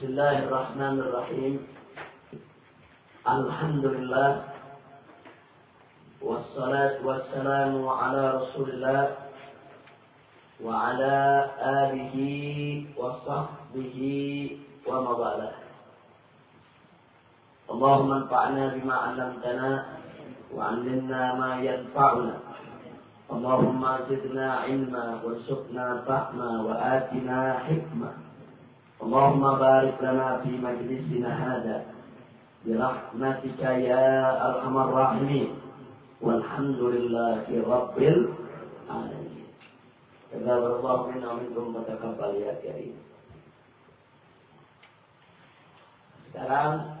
بسم الله الرحمن الرحيم. الحمد لله والصلاة والسلام على رسول الله وعلى آله وصحبه وموالاه اللهم انفعنا بما علمتنا وعلمنا ما ينفعنا. اللهم زدنا علما وارزقنا فهما وآتنا حكمة اللهم بارك لنا في مجلسنا هذا برحمتك يا أرحم الراحمين والحمد لله رب العالمين تقبل الله منا ومنكم وتقبل يا كريم Sekarang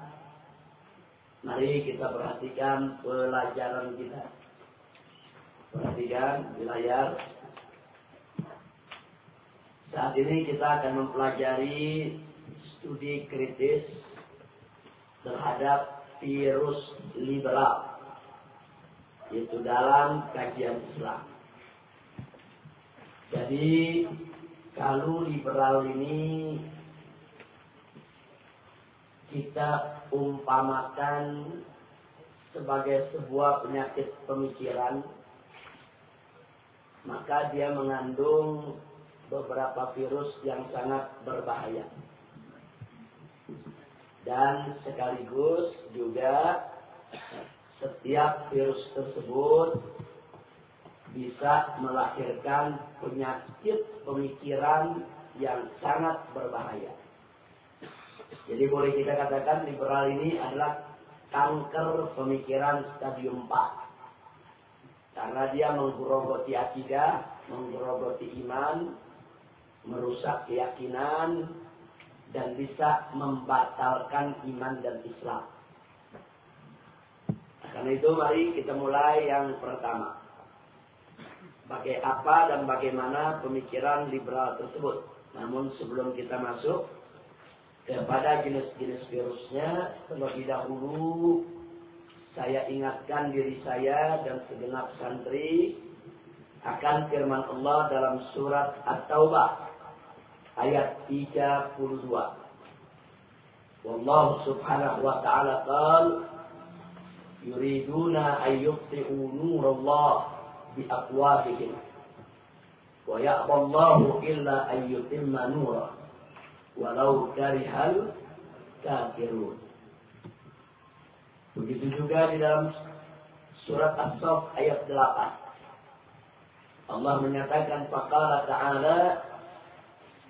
Mari kita perhatikan pelajaran kita. Perhatikan di layar. saat ini kita akan mempelajari studi kritis terhadap virus liberal. Yaitu dalam kajian Islam. Jadi kalau liberal ini kita umpamakan sebagai sebuah penyakit pemikiran, maka dia mengandung beberapa virus yang sangat berbahaya. Dan sekaligus juga setiap virus tersebut bisa melahirkan penyakit pemikiran yang sangat berbahaya. Jadi boleh kita katakan liberal ini adalah kanker pemikiran stadium 4. Karena dia menggerogoti akidah, menggerogoti iman, merusak keyakinan, dan bisa membatalkan iman dan Islam. Karena itu mari kita mulai yang pertama. Bagai apa dan bagaimana pemikiran liberal tersebut. Namun sebelum kita masuk, kepada jenis-jenis virusnya terlebih dahulu saya ingatkan diri saya dan segenap santri akan firman Allah dalam surat At-Taubah ayat 32. Wallahu subhanahu wa ta'ala qal yuriduna an nurallah bi aqwabihim wa ya'ballahu illa an yutimma walau karihal kafirun. Begitu juga di dalam surat As-Saff ayat 8. Allah menyatakan faqala ta'ala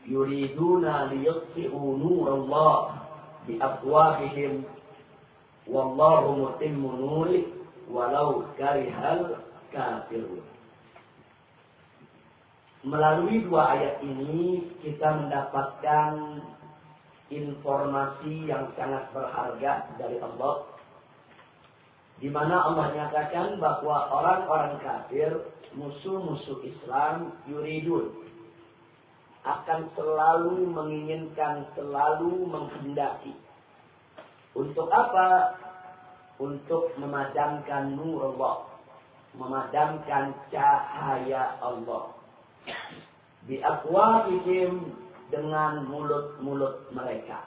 yuriduna liyutfi'u nurallah bi afwahihim wallahu mutimmu nurih walau karihal kafirun. Melalui dua ayat ini kita mendapatkan informasi yang sangat berharga dari Allah. Di mana Allah nyatakan bahwa orang-orang kafir, musuh-musuh Islam, yuridun. Akan selalu menginginkan, selalu menghendaki. Untuk apa? Untuk memadamkan nur Allah. Memadamkan cahaya Allah biakwabihim dengan mulut-mulut mereka.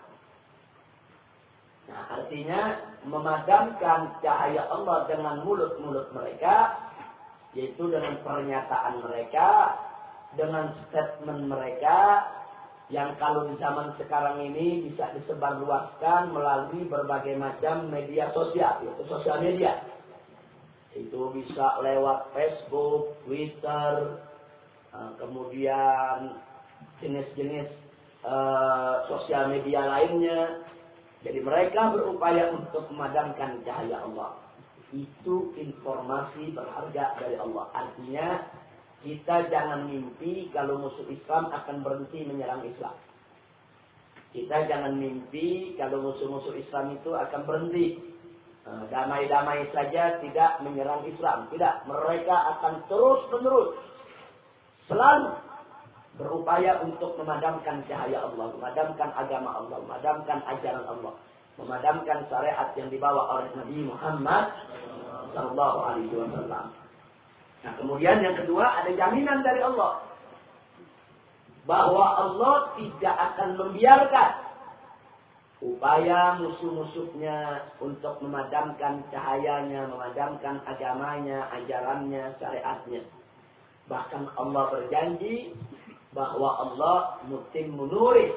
Nah, artinya memadamkan cahaya Allah dengan mulut-mulut mereka, yaitu dengan pernyataan mereka, dengan statement mereka, yang kalau di zaman sekarang ini bisa disebarluaskan melalui berbagai macam media sosial, yaitu sosial media. Itu bisa lewat Facebook, Twitter, Eh, kemudian jenis-jenis uh, sosial media lainnya. Jadi mereka berupaya untuk memadamkan cahaya Allah. Itu informasi berharga dari Allah. Artinya kita jangan mimpi kalau musuh Islam akan berhenti menyerang Islam. Kita jangan mimpi kalau musuh-musuh Islam itu akan berhenti. Eh, damai-damai saja tidak menyerang Islam. Tidak. Mereka akan terus-menerus selalu berupaya untuk memadamkan cahaya Allah, memadamkan agama Allah, memadamkan ajaran Allah, memadamkan syariat yang dibawa oleh Nabi Muhammad Sallallahu Alaihi Wasallam. Nah, kemudian yang kedua ada jaminan dari Allah bahwa Allah tidak akan membiarkan upaya musuh-musuhnya untuk memadamkan cahayanya, memadamkan agamanya, ajarannya, syariatnya. Bahkan Allah berjanji bahwa Allah mutim munuri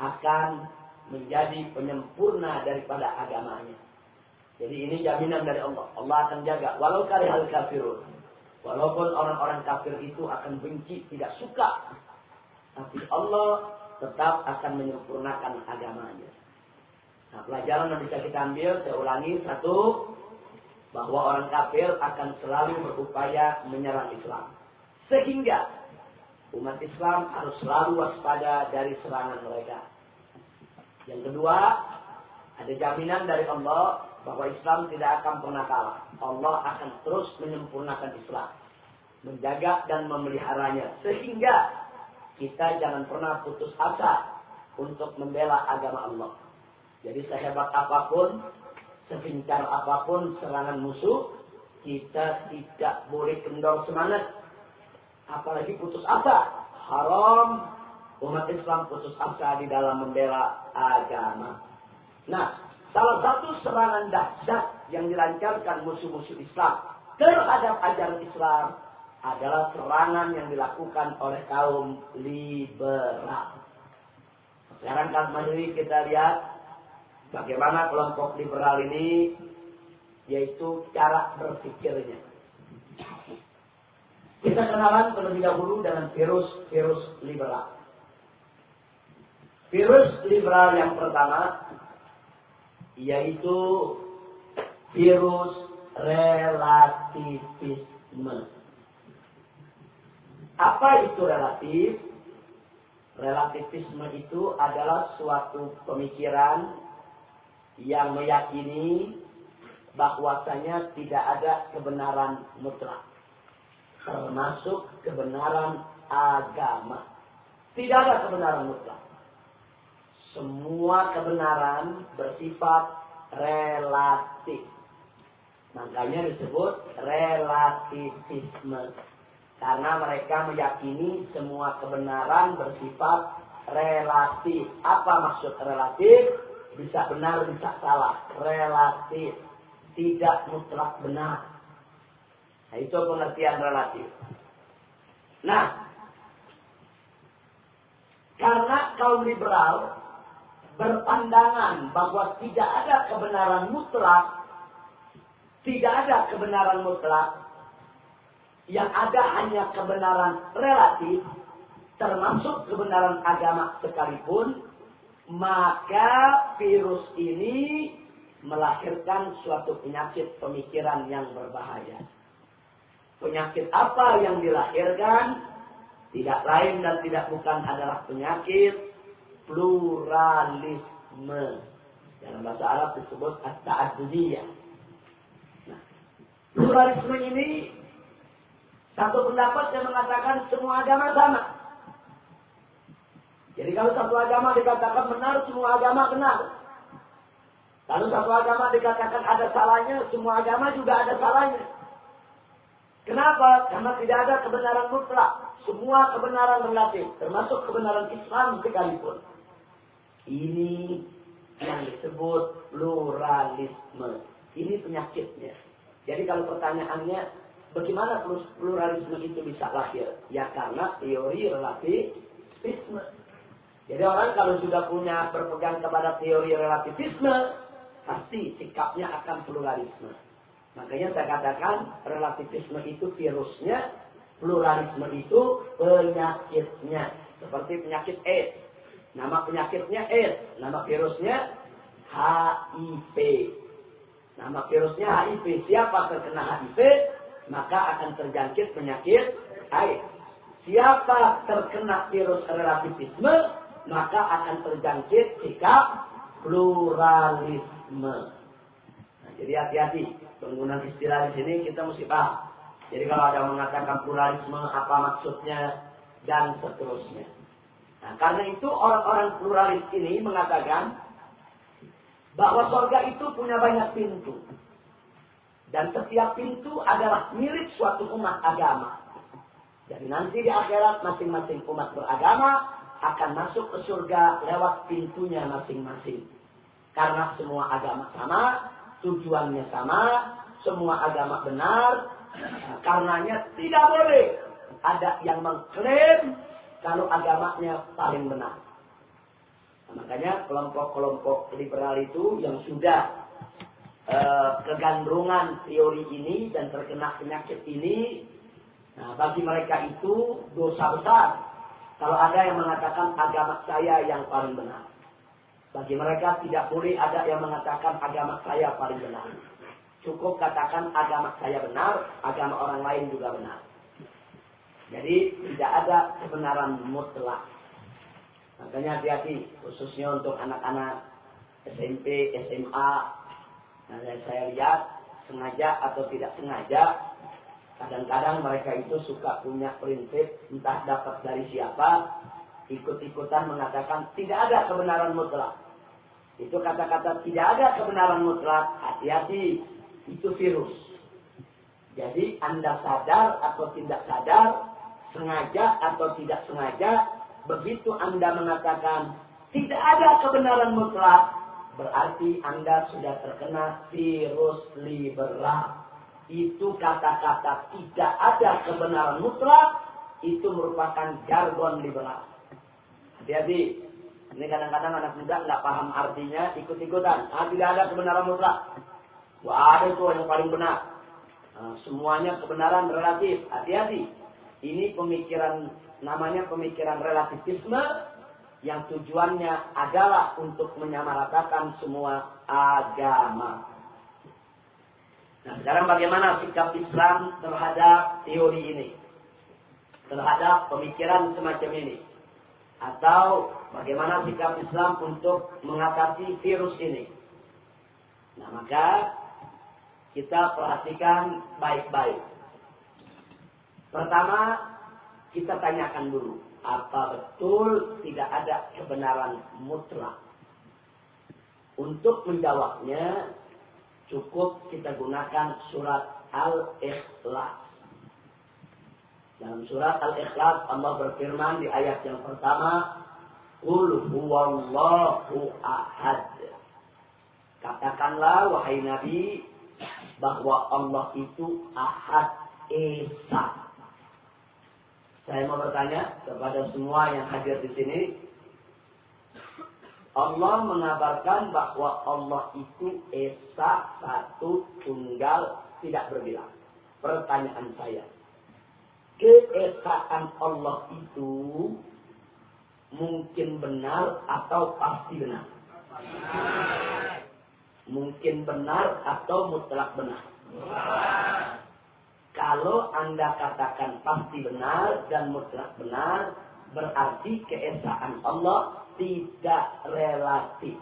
akan menjadi penyempurna daripada agamanya. Jadi ini jaminan dari Allah. Allah akan jaga. Walau hal kafirun. Walaupun orang-orang kafir itu akan benci, tidak suka. Tapi Allah tetap akan menyempurnakan agamanya. Nah, pelajaran yang bisa kita ambil, saya ulangi, satu, bahwa orang kafir akan selalu berupaya menyerang Islam. Sehingga umat Islam harus selalu waspada dari serangan mereka. Yang kedua, ada jaminan dari Allah bahwa Islam tidak akan pernah kalah. Allah akan terus menyempurnakan Islam. Menjaga dan memeliharanya. Sehingga kita jangan pernah putus asa untuk membela agama Allah. Jadi sehebat apa pun, sefincar apa pun serangan musuh, kita tidak boleh kendor semangat. Apalagi putus asa. Haram umat Islam putus asa di dalam membela agama. Nah, Salah satu serangan dahsyat yang dilancarkan musuh-musuh Islam terhadap ajaran Islam adalah serangan yang dilakukan oleh kaum liberal. Sekarang kan mari kita lihat bagaimana kelompok liberal ini yaitu cara berpikirnya. Kita kenalan terlebih dahulu dengan virus-virus liberal. Virus liberal yang pertama yaitu virus relativisme. Apa itu relatif? Relativisme itu adalah suatu pemikiran yang meyakini bahwasanya tidak ada kebenaran mutlak. Termasuk kebenaran agama. Tidak ada kebenaran mutlak semua kebenaran bersifat relatif. Makanya disebut relativisme. Karena mereka meyakini semua kebenaran bersifat relatif. Apa maksud relatif? Bisa benar, bisa salah. Relatif. Tidak mutlak benar. Nah, itu pengertian relatif. Nah, karena kaum liberal berpandangan bahwa tidak ada kebenaran mutlak, tidak ada kebenaran mutlak, yang ada hanya kebenaran relatif, termasuk kebenaran agama sekalipun, maka virus ini melahirkan suatu penyakit pemikiran yang berbahaya. Penyakit apa yang dilahirkan? Tidak lain dan tidak bukan adalah penyakit pluralisme. Dalam bahasa Arab disebut at-ta'adudiyah. Pluralisme ini satu pendapat yang mengatakan semua agama sama. Jadi kalau satu agama dikatakan benar, semua agama benar. Lalu satu agama dikatakan ada salahnya, semua agama juga ada salahnya. Kenapa? Karena tidak ada kebenaran mutlak. Semua kebenaran relatif, termasuk kebenaran Islam sekalipun. Ini yang disebut pluralisme. Ini penyakitnya. Jadi kalau pertanyaannya, bagaimana pluralisme itu bisa lahir? Ya karena teori relativisme. Jadi orang kalau sudah punya berpegang kepada teori relativisme, pasti sikapnya akan pluralisme. Makanya saya katakan relativisme itu virusnya, pluralisme itu penyakitnya. Seperti penyakit AIDS. Nama penyakitnya AIDS. Nama virusnya HIV. Nama virusnya HIV. Siapa terkena HIV, maka akan terjangkit penyakit AIDS. Siapa terkena virus relativisme, maka akan terjangkit sikap pluralisme. Nah, jadi hati-hati penggunaan istilah di sini kita mesti paham. Jadi kalau ada mengatakan pluralisme apa maksudnya dan seterusnya. Nah, karena itu orang-orang pluralis ini mengatakan bahwa surga itu punya banyak pintu. Dan setiap pintu adalah milik suatu umat agama. Jadi nanti di akhirat masing-masing umat beragama akan masuk ke surga lewat pintunya masing-masing. Karena semua agama sama, tujuannya sama, semua agama benar, karenanya tidak boleh ada yang mengklaim kalau agamanya paling benar. Nah, makanya kelompok-kelompok liberal itu yang sudah eh, kegandrungan teori ini dan terkena penyakit ini, nah, bagi mereka itu dosa besar. Kalau ada yang mengatakan agama saya yang paling benar. Bagi mereka tidak boleh ada yang mengatakan agama saya paling benar. Cukup katakan agama saya benar, agama orang lain juga benar. Jadi tidak ada kebenaran mutlak. Makanya hati-hati, khususnya untuk anak-anak SMP, SMA. Nah, saya lihat sengaja atau tidak sengaja, kadang-kadang mereka itu suka punya prinsip, entah dapat dari siapa, ikut-ikutan mengatakan tidak ada kebenaran mutlak. Itu kata-kata tidak ada kebenaran mutlak. Hati-hati, itu virus. Jadi Anda sadar atau tidak sadar, sengaja atau tidak sengaja, begitu Anda mengatakan tidak ada kebenaran mutlak, berarti Anda sudah terkena virus liberal. Itu kata-kata tidak ada kebenaran mutlak, itu merupakan jargon liberal. Hati-hati. Ini kadang-kadang anak muda nggak paham artinya, ikut-ikutan. Ah, tidak ada kebenaran mutlak. Wah, ada itu yang paling benar. Nah, semuanya kebenaran relatif. Hati-hati. Ini pemikiran, namanya pemikiran relativisme yang tujuannya adalah untuk menyamaratakan semua agama. Nah, sekarang bagaimana sikap Islam terhadap teori ini? Terhadap pemikiran semacam ini? Atau bagaimana sikap Islam untuk mengatasi virus ini. Nah maka kita perhatikan baik-baik. Pertama, kita tanyakan dulu, apa betul tidak ada kebenaran mutlak? Untuk menjawabnya, cukup kita gunakan surat Al-Ikhlas. Dalam surat Al-Ikhlas Allah berfirman di ayat yang pertama, Qul huwallahu ahad. Katakanlah wahai Nabi bahwa Allah itu ahad esa. Saya mau bertanya kepada semua yang hadir di sini. Allah mengabarkan bahwa Allah itu esa satu tunggal tidak berbilang. Pertanyaan saya, keesaan Allah itu mungkin benar atau pasti benar? Mungkin benar atau mutlak benar? Kalau Anda katakan pasti benar dan mutlak benar, berarti keesaan Allah tidak relatif.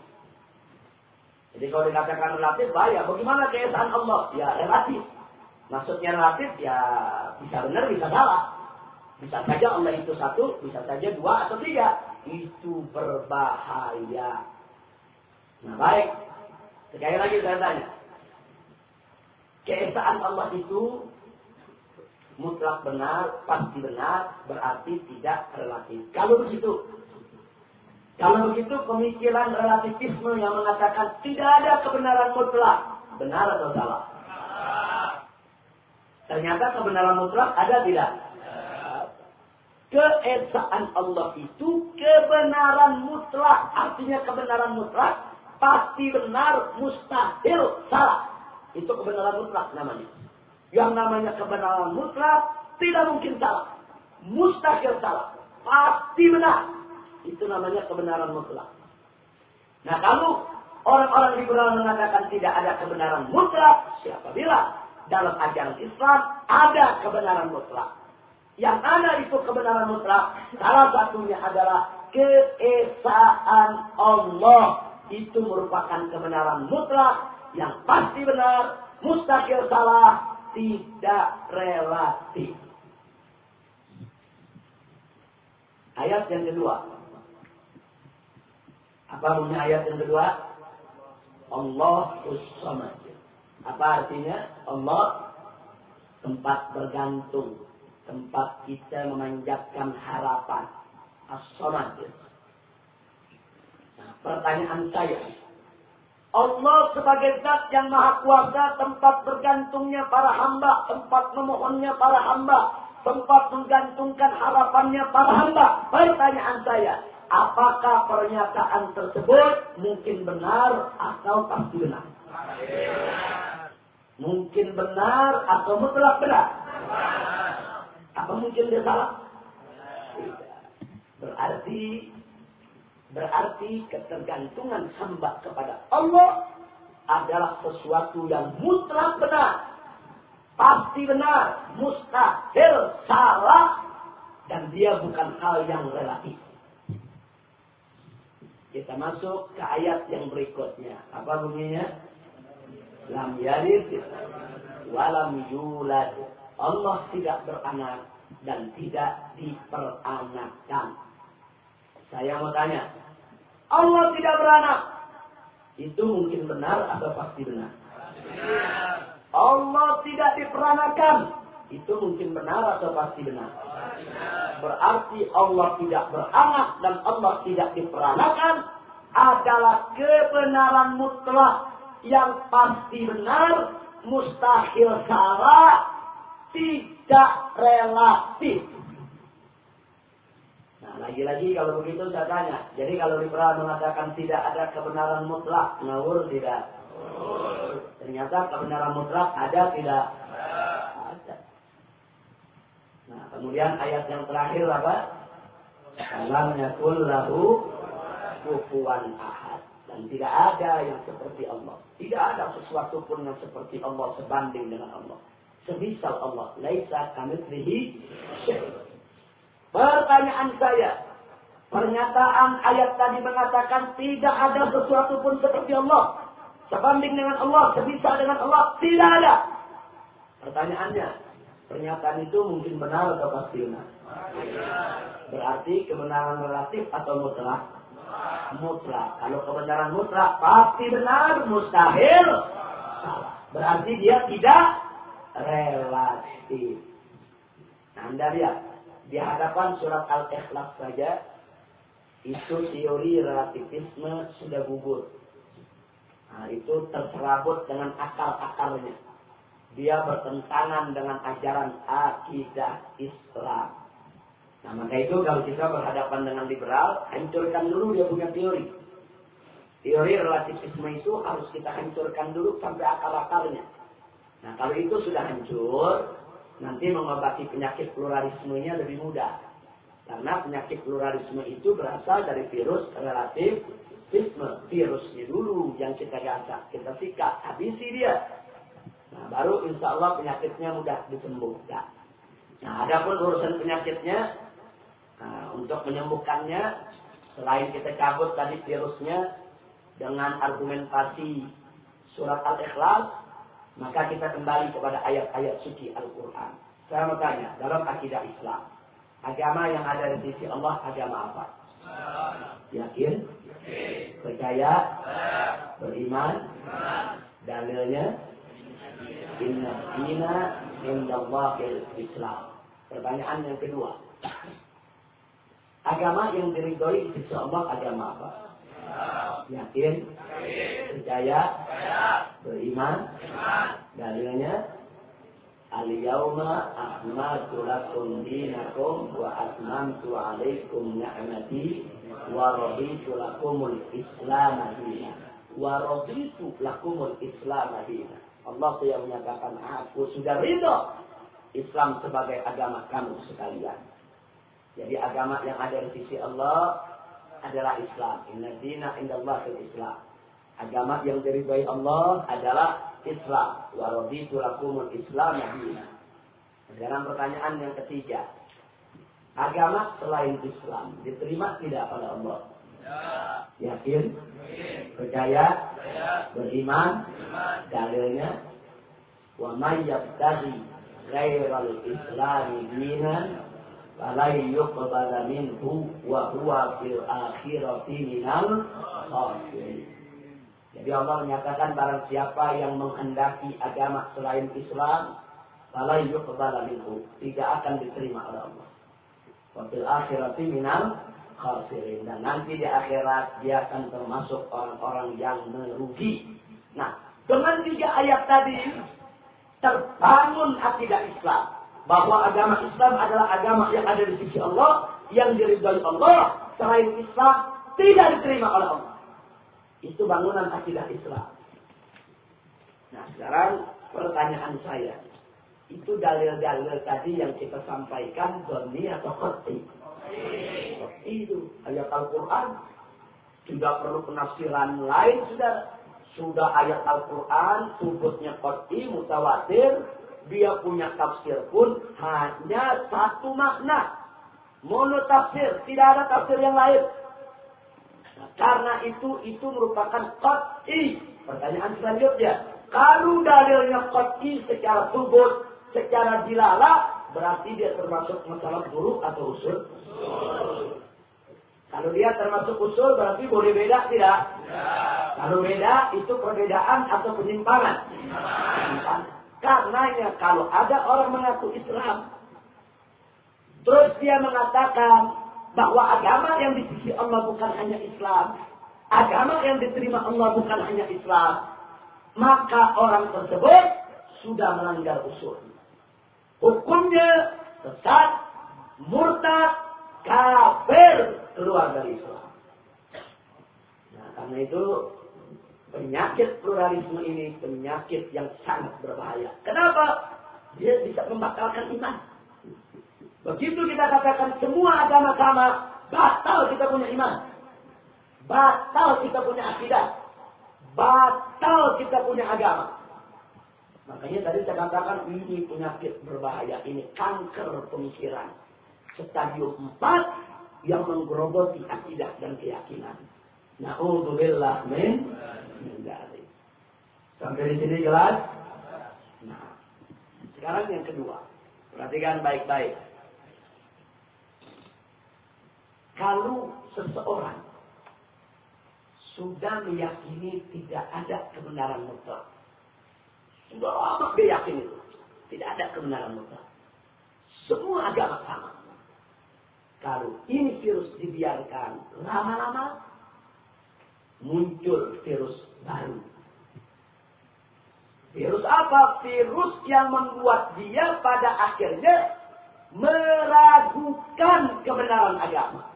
Jadi kalau dikatakan relatif, bahaya. Bagaimana keesaan Allah? Ya relatif. Maksudnya relatif ya bisa benar bisa salah. Bisa saja Allah itu satu, bisa saja dua atau tiga. Itu berbahaya. Nah baik. Sekali lagi saya tanya. Keesaan Allah itu mutlak benar, pasti benar, berarti tidak relatif. Kalau begitu, kalau begitu pemikiran relativisme yang mengatakan tidak ada kebenaran mutlak, benar atau salah? Ternyata kebenaran mutlak ada tidak? Keesaan Allah itu kebenaran mutlak. Artinya kebenaran mutlak pasti benar, mustahil salah. Itu kebenaran mutlak namanya. Yang namanya kebenaran mutlak tidak mungkin salah. Mustahil salah. Pasti benar. Itu namanya kebenaran mutlak. Nah kalau orang-orang liberal mengatakan tidak ada kebenaran mutlak, siapa bilang? dalam ajaran Islam ada kebenaran mutlak. Yang ada itu kebenaran mutlak. Salah satunya adalah keesaan Allah. Itu merupakan kebenaran mutlak yang pasti benar, mustahil salah, tidak relatif. Ayat yang kedua. Apa punya ayat yang kedua? Allah samad. Apa artinya? Allah tempat bergantung, tempat kita memanjatkan harapan. as Nah, pertanyaan saya, Allah sebagai zat yang maha kuasa, tempat bergantungnya para hamba, tempat memohonnya para hamba, tempat menggantungkan harapannya para hamba. Pertanyaan saya, apakah pernyataan tersebut mungkin benar atau pasti benar? Mungkin benar atau mutlak benar? Apa mungkin dia salah? Berarti Berarti ketergantungan hamba kepada Allah adalah sesuatu yang mutlak benar. Pasti benar, mustahil, salah, dan dia bukan hal yang relatif. Kita masuk ke ayat yang berikutnya. Apa bunyinya? Lam yalid walam yulad. Allah tidak beranak dan tidak diperanakkan. Saya mau tanya, Allah tidak beranak. Itu mungkin benar atau pasti benar? Allah tidak diperanakan. Itu mungkin benar atau pasti benar? Berarti Allah tidak beranak dan Allah tidak diperanakan adalah kebenaran mutlak yang pasti benar, mustahil salah, tidak relatif. Lagi-lagi kalau begitu saya tanya. Jadi kalau liberal mengatakan tidak ada kebenaran mutlak, ngawur tidak? Ternyata kebenaran mutlak ada tidak? Ada. Nah, kemudian ayat yang terakhir apa? Alam yakul lahu kufuan ahad. Dan tidak ada yang seperti Allah. Tidak ada sesuatu pun yang seperti Allah sebanding dengan Allah. Semisal Allah. Laisa kamitslihi syai'un. Pertanyaan saya, pernyataan ayat tadi mengatakan tidak ada sesuatu pun seperti Allah. Sebanding dengan Allah, sebisa dengan Allah, tidak ada. Pertanyaannya, pernyataan itu mungkin benar atau pasti benar? Berarti kebenaran relatif atau mutlak? Mutlak. Kalau kebenaran mutlak pasti benar, mustahil. Berarti dia tidak relatif. Anda lihat, di hadapan surat Al-Ikhlas saja, itu teori relativisme sudah gugur. Nah, itu terserabut dengan akal-akalnya. Dia bertentangan dengan ajaran akidah Islam. Nah, maka itu kalau kita berhadapan dengan liberal, hancurkan dulu dia punya teori. Teori relativisme itu harus kita hancurkan dulu sampai akal-akalnya. Nah, kalau itu sudah hancur, nanti mengobati penyakit pluralismenya lebih mudah. Karena penyakit pluralisme itu berasal dari virus relativisme. Virusnya dulu yang kita gasak, kita sikat, habisi dia. Nah, baru insya Allah penyakitnya mudah disembuhkan. Nah, ada pun urusan penyakitnya, nah, untuk menyembuhkannya, selain kita cabut tadi virusnya dengan argumentasi surat Al-Ikhlas, maka kita kembali kepada ayat-ayat suci Al-Quran. Saya mau tanya, dalam akidah Islam, agama yang ada di sisi Allah agama apa? Yakin? Percaya? Beriman? Dalilnya? Inna dina indallahil Islam. Pertanyaan yang kedua. Agama yang diridhoi di sisi Allah agama apa? Yakin? Percaya? Beriman? Dalilnya? Al-yawma akmaltu lakum dinakum wa atmamtu alaikum ni'mati wa raditu lakumul islam dina. Wa raditu lakumul islam dina. Allah yang menyatakan aku sudah ridho Islam sebagai agama kamu sekalian. Jadi agama yang ada di sisi Allah adalah Islam. Inna dina indallah Islam. Agama yang diridhai Allah adalah Islam. Wa raditu lakumul Islam dina. Sekarang pertanyaan yang ketiga. Agama selain Islam diterima tidak pada Allah? Ya. Yakin? Percaya? Beriman? Dalilnya? Wa may yabtaghi ghairal islami dinan yuqbala minhu wa huwa fil akhirati minal. Jadi Allah menyatakan barang siapa yang menghendaki agama selain Islam, falai yuqbala tidak akan diterima oleh Allah. Wa fil akhirati minal. Dan nanti di akhirat dia akan termasuk orang-orang yang merugi. Nah, dengan tiga ayat tadi terbangun akidah Islam. Bahwa agama Islam adalah agama yang ada di sisi Allah, yang diridhoi Allah, selain Islam tidak diterima oleh Allah. Itu bangunan akidah Islam. Nah sekarang pertanyaan saya. Itu dalil-dalil tadi yang kita sampaikan doni atau khoti. Itu ayat Al-Quran. Tidak perlu penafsiran lain sudah. Sudah ayat Al-Quran, sebutnya khoti, mutawatir. Dia punya tafsir pun hanya satu makna. Mono tafsir, tidak ada tafsir yang lain. Nah, karena itu, itu merupakan khoti. Pertanyaan selanjutnya, kalau dalilnya qat'i secara subut, secara dilala, berarti dia termasuk masalah buruk atau usul? Kalau dia termasuk usul berarti boleh beda tidak? Ya. Kalau beda itu perbedaan atau penyimpangan. Penyimpangan. Karenanya kalau ada orang mengaku Islam, terus dia mengatakan bahwa agama yang di sisi Allah bukan hanya Islam, agama yang diterima Allah bukan hanya Islam, maka orang tersebut sudah melanggar usul. Hukumnya sesat, murtad, kafir keluar dari Islam. Nah, karena itu penyakit pluralisme ini penyakit yang sangat berbahaya. Kenapa? Dia bisa membatalkan iman. Begitu kita katakan semua agama sama, batal kita punya iman. Batal kita punya akidah batal kita punya agama. Makanya tadi saya katakan ini penyakit berbahaya, ini kanker pemikiran. Stadium 4 yang menggerogoti akidah dan keyakinan. Na'udzubillah min. Sampai di sini jelas? Nah, sekarang yang kedua. Perhatikan baik-baik. Kalau seseorang sudah meyakini tidak ada kebenaran mutlak. Sudah lama dia yakin itu. Tidak ada kebenaran mutlak. Semua agama sama. Kalau ini virus dibiarkan lama-lama, muncul virus baru. Virus apa? Virus yang membuat dia pada akhirnya meragukan kebenaran agama.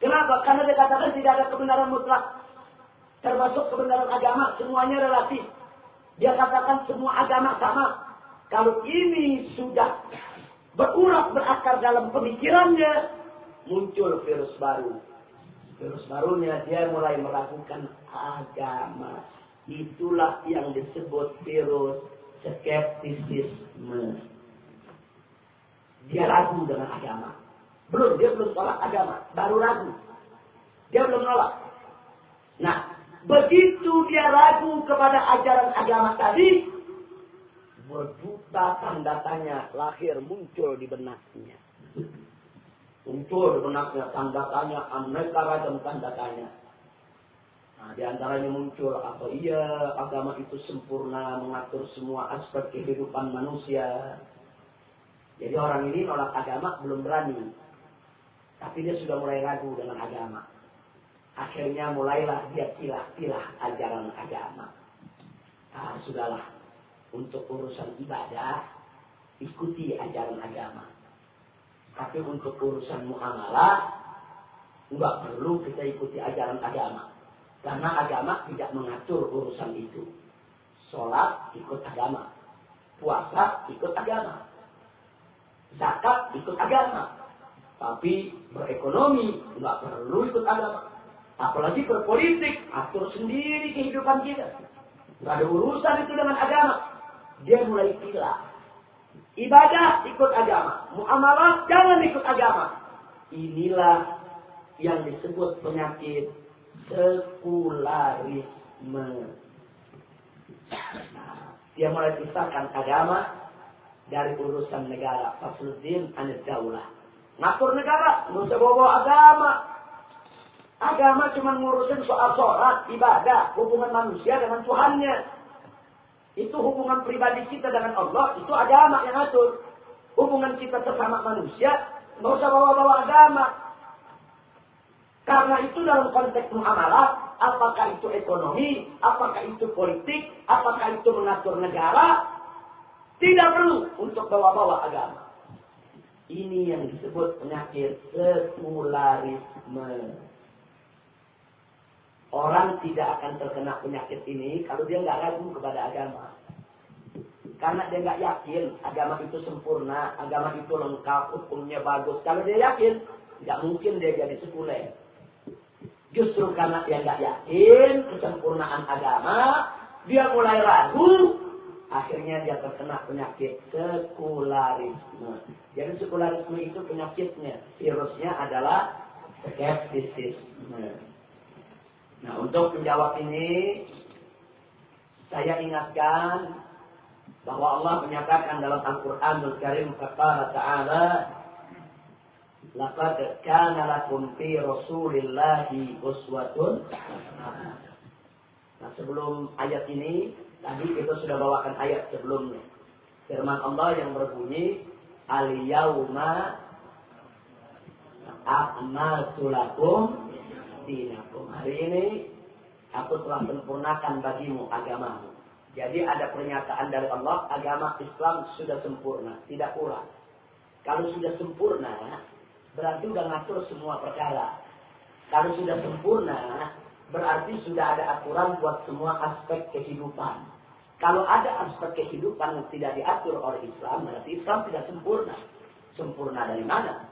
Kenapa? Karena dia katakan tidak ada kebenaran mutlak. Termasuk kebenaran agama, semuanya relatif. Dia katakan semua agama sama. Kalau ini sudah berurat berakar dalam pemikirannya, muncul virus baru. Virus barunya dia mulai melakukan agama. Itulah yang disebut virus skeptisisme. Dia ragu dengan agama. Belum, dia belum tolak agama. Baru ragu. Dia belum nolak. Nah, begitu dia ragu kepada ajaran agama tadi, berjuta tanda tanya lahir muncul di benaknya. Muncul benaknya tanda tanya, aneka ragam tanda tanya. Nah, di antaranya muncul apa iya agama itu sempurna mengatur semua aspek kehidupan manusia. Jadi orang ini nolak agama belum berani. Tapi dia sudah mulai ragu dengan agama. Akhirnya mulailah dia pilah-pilah ajaran agama. Nah, sudahlah. Untuk urusan ibadah, ikuti ajaran agama. Tapi untuk urusan muamalah, nggak perlu kita ikuti ajaran agama. Karena agama tidak mengatur urusan itu. Sholat ikut agama. Puasa ikut agama. Zakat ikut agama. Tapi berekonomi nggak perlu ikut agama. Apalagi berpolitik, atur sendiri kehidupan kita. Nggak ada urusan itu dengan agama. Dia mulai gila. Ibadah ikut agama. Muamalah jangan ikut agama. Inilah yang disebut penyakit sekularisme. Dia mulai pisahkan agama dari urusan negara. Fasluddin anid daulah Ngatur negara, nggak usah bawa, -bawa agama. Agama cuma ngurusin soal sholat, ibadah, hubungan manusia dengan Tuhannya. Itu hubungan pribadi kita dengan Allah, itu agama yang ngatur. Hubungan kita sesama manusia, nggak usah bawa-bawa agama. Karena itu dalam konteks muamalah, apakah itu ekonomi, apakah itu politik, apakah itu mengatur negara, tidak perlu untuk bawa-bawa agama. Ini yang disebut penyakit sekularisme. Orang tidak akan terkena penyakit ini kalau dia nggak ragu kepada agama. Karena dia nggak yakin agama itu sempurna, agama itu lengkap, hukumnya bagus. Kalau dia yakin, nggak mungkin dia jadi sekuler. Justru karena dia nggak yakin kesempurnaan agama, dia mulai ragu, akhirnya dia terkena penyakit sekularisme. Jadi sekularisme itu penyakitnya, virusnya adalah skeptisisme. Nah untuk menjawab ini, saya ingatkan bahwa Allah menyatakan dalam Al-Quranul Karim kata Ta'ala Laqad kana lakum fi Rasulillahi uswatun Nah, sebelum ayat ini tadi kita sudah bawakan ayat sebelumnya. Firman Allah yang berbunyi Al-yauma akmaltu lakum dinakum. Hari ini aku telah sempurnakan bagimu agamamu. Jadi ada pernyataan dari Allah, agama Islam sudah sempurna, tidak kurang. Kalau sudah sempurna, berarti sudah ngatur semua perkara. Kalau sudah sempurna, berarti sudah ada aturan buat semua aspek kehidupan. Kalau ada aspek kehidupan yang tidak diatur oleh Islam, berarti Islam tidak sempurna. Sempurna dari mana?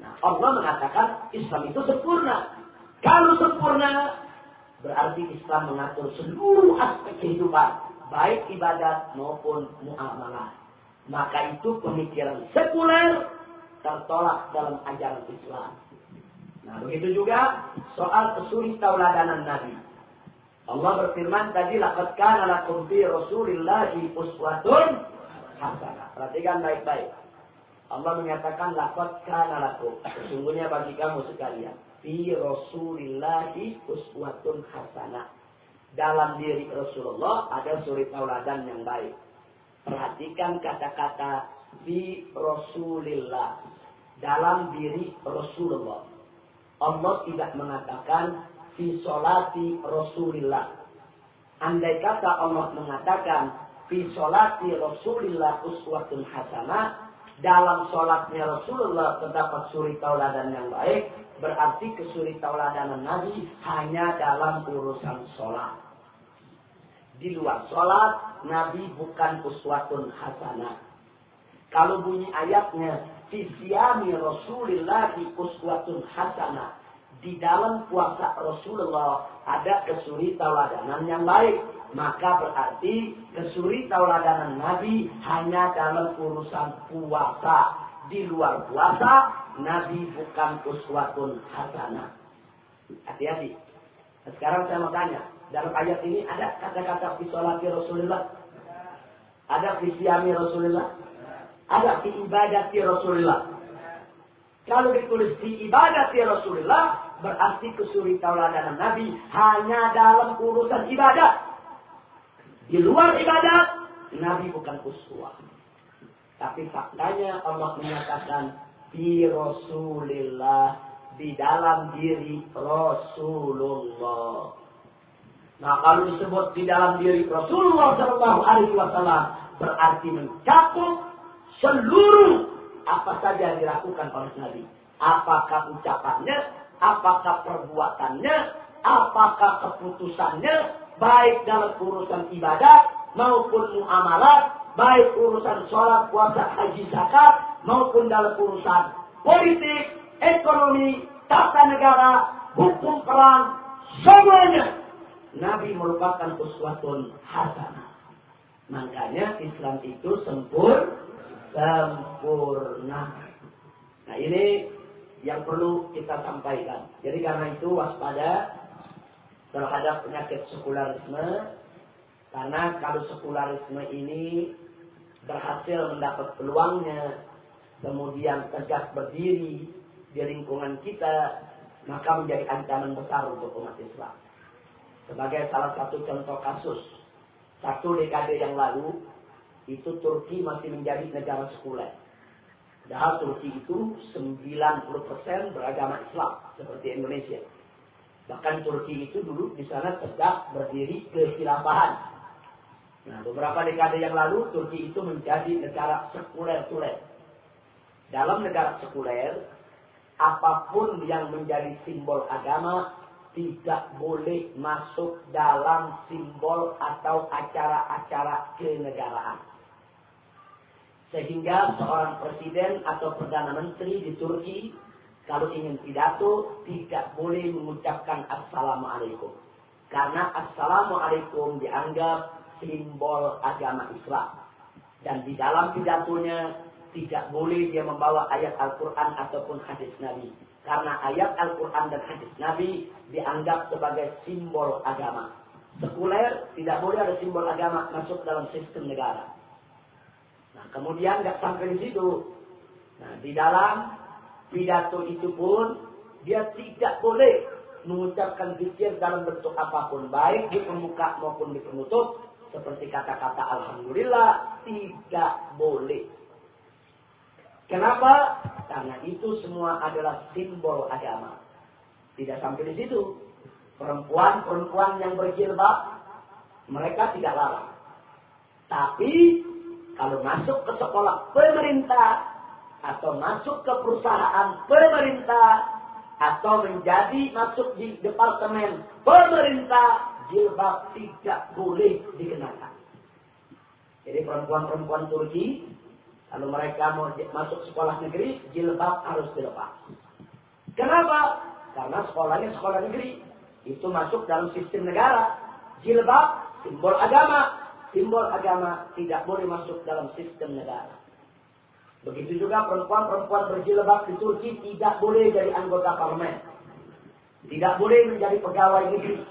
Nah, Allah mengatakan Islam itu sempurna. Kalau sempurna, berarti Islam mengatur seluruh aspek kehidupan, baik ibadat maupun muamalah. Maka itu pemikiran sekuler tertolak dalam ajaran Islam. Nah, begitu juga soal kesuri tauladanan Nabi. Allah berfirman tadi laqad kana lakum fi Rasulillahi uswatun hasanah. Perhatikan baik-baik. Allah menyatakan laqad kana lakum. Sesungguhnya bagi kamu sekalian fi Rasulillahi uswatun hasanah. Dalam diri Rasulullah ada suri tauladan yang baik. Perhatikan kata-kata fi Rasulillah dalam diri Rasulullah. Allah tidak mengatakan fi solati Rasulillah. Andai kata Allah mengatakan fi solati Rasulillah uswatun hasanah, dalam sholatnya Rasulullah terdapat suri tauladan yang baik, berarti kesuri tauladanan Nabi hanya dalam urusan sholat. Di luar sholat, Nabi bukan uswatun hasanah. Kalau bunyi ayatnya, Fisyami Rasulillah uswatun hasanah. Di dalam puasa Rasulullah ada kesuri tauladanan yang baik. Maka berarti kesuri tauladanan Nabi hanya dalam urusan puasa. Di luar puasa, Nabi bukan uswatun hasanah. Hati-hati. Sekarang saya mau tanya. Dalam ayat ini ada kata-kata fisolati Rasulullah? Ada fisyami Rasulullah? ada fi ibadati Rasulullah. Kalau ditulis di ibadati Rasulullah, berarti kesuri tauladan Nabi hanya dalam urusan ibadat. Di luar ibadat, Nabi bukan uswah. Tapi faktanya Allah menyatakan di Rasulullah di dalam diri Rasulullah. Nah kalau disebut di dalam diri Rasulullah Shallallahu Alaihi Wasallam berarti mencakup seluruh apa saja yang dilakukan oleh Nabi. Apakah ucapannya, apakah perbuatannya, apakah keputusannya, baik dalam urusan ibadat maupun muamalat, baik urusan sholat, puasa, haji, zakat, maupun dalam urusan politik, ekonomi, tata negara, hukum perang, semuanya. Nabi merupakan uswatun hasanah. Makanya Islam itu sempurna sempurna. Nah ini yang perlu kita sampaikan. Jadi karena itu waspada terhadap penyakit sekularisme. Karena kalau sekularisme ini berhasil mendapat peluangnya, kemudian tegak berdiri di lingkungan kita, maka menjadi ancaman besar untuk umat Islam. Sebagai salah satu contoh kasus, satu dekade yang lalu, itu Turki masih menjadi negara sekuler. Padahal Turki itu 90% beragama Islam seperti Indonesia. Bahkan Turki itu dulu di sana tegak berdiri kehilafahan. Nah, beberapa dekade yang lalu Turki itu menjadi negara sekuler-tuler. Dalam negara sekuler, apa pun yang menjadi simbol agama tidak boleh masuk dalam simbol atau acara-acara kenegaraan. Sehingga seorang presiden atau perdana menteri di Turki kalau ingin pidato tidak boleh mengucapkan assalamualaikum. Karena assalamualaikum dianggap simbol agama Islam. Dan di dalam pidatonya tidak boleh dia membawa ayat Al-Quran ataupun hadis Nabi. Karena ayat Al-Quran dan hadis Nabi dianggap sebagai simbol agama. Sekuler tidak boleh ada simbol agama masuk dalam sistem negara. Nah, kemudian nggak sampai di situ. Nah, di dalam pidato itu pun dia tidak boleh mengucapkan zikir dalam bentuk apa pun, baik di pembuka maupun di penutup, seperti kata-kata Alhamdulillah, tidak boleh. Kenapa? Karena itu semua adalah simbol agama. Tidak sampai di situ. Perempuan-perempuan yang berjilbab, mereka tidak larang. Tapi, kalau masuk ke sekolah pemerintah, atau masuk ke perusahaan pemerintah atau menjadi masuk di departemen pemerintah jilbab tidak boleh dikenakan. Jadi perempuan-perempuan Turki kalau mereka mau masuk sekolah negeri jilbab harus dilepas. Kenapa? Karena sekolahnya sekolah negeri itu masuk dalam sistem negara. Jilbab simbol agama, simbol agama tidak boleh masuk dalam sistem negara. Begitu juga perempuan-perempuan berjilbab di Turki tidak boleh jadi anggota parlemen. Tidak boleh menjadi pegawai negeri.